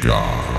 God.